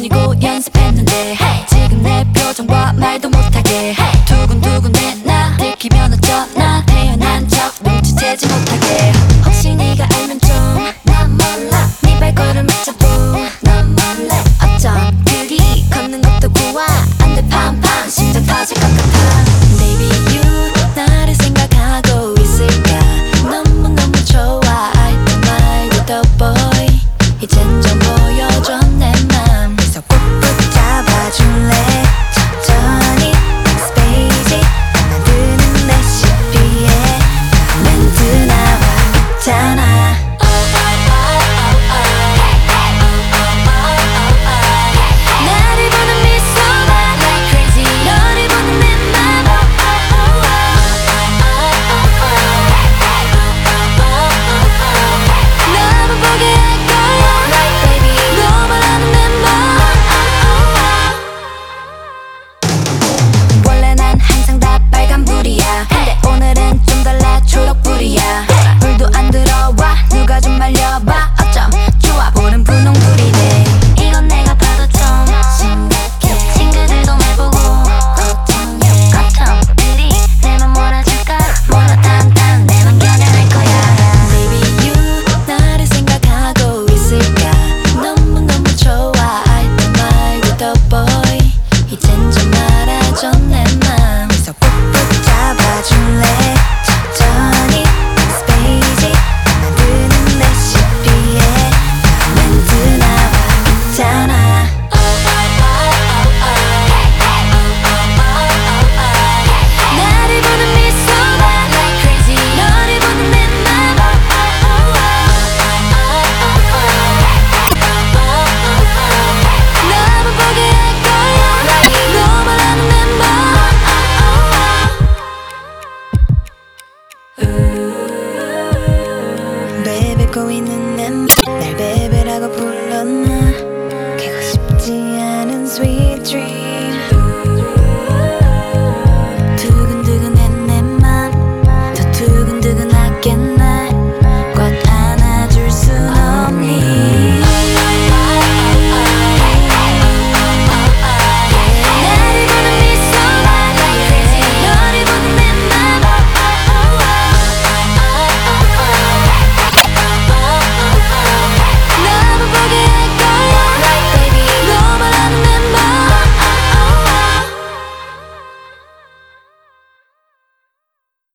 전이고 연습했는데 hey. 지금 내 표정과 말도 못하게 hey. 두근두근 내나 들키면 어쩌나 태어난 척 눈치채지 못해 going in them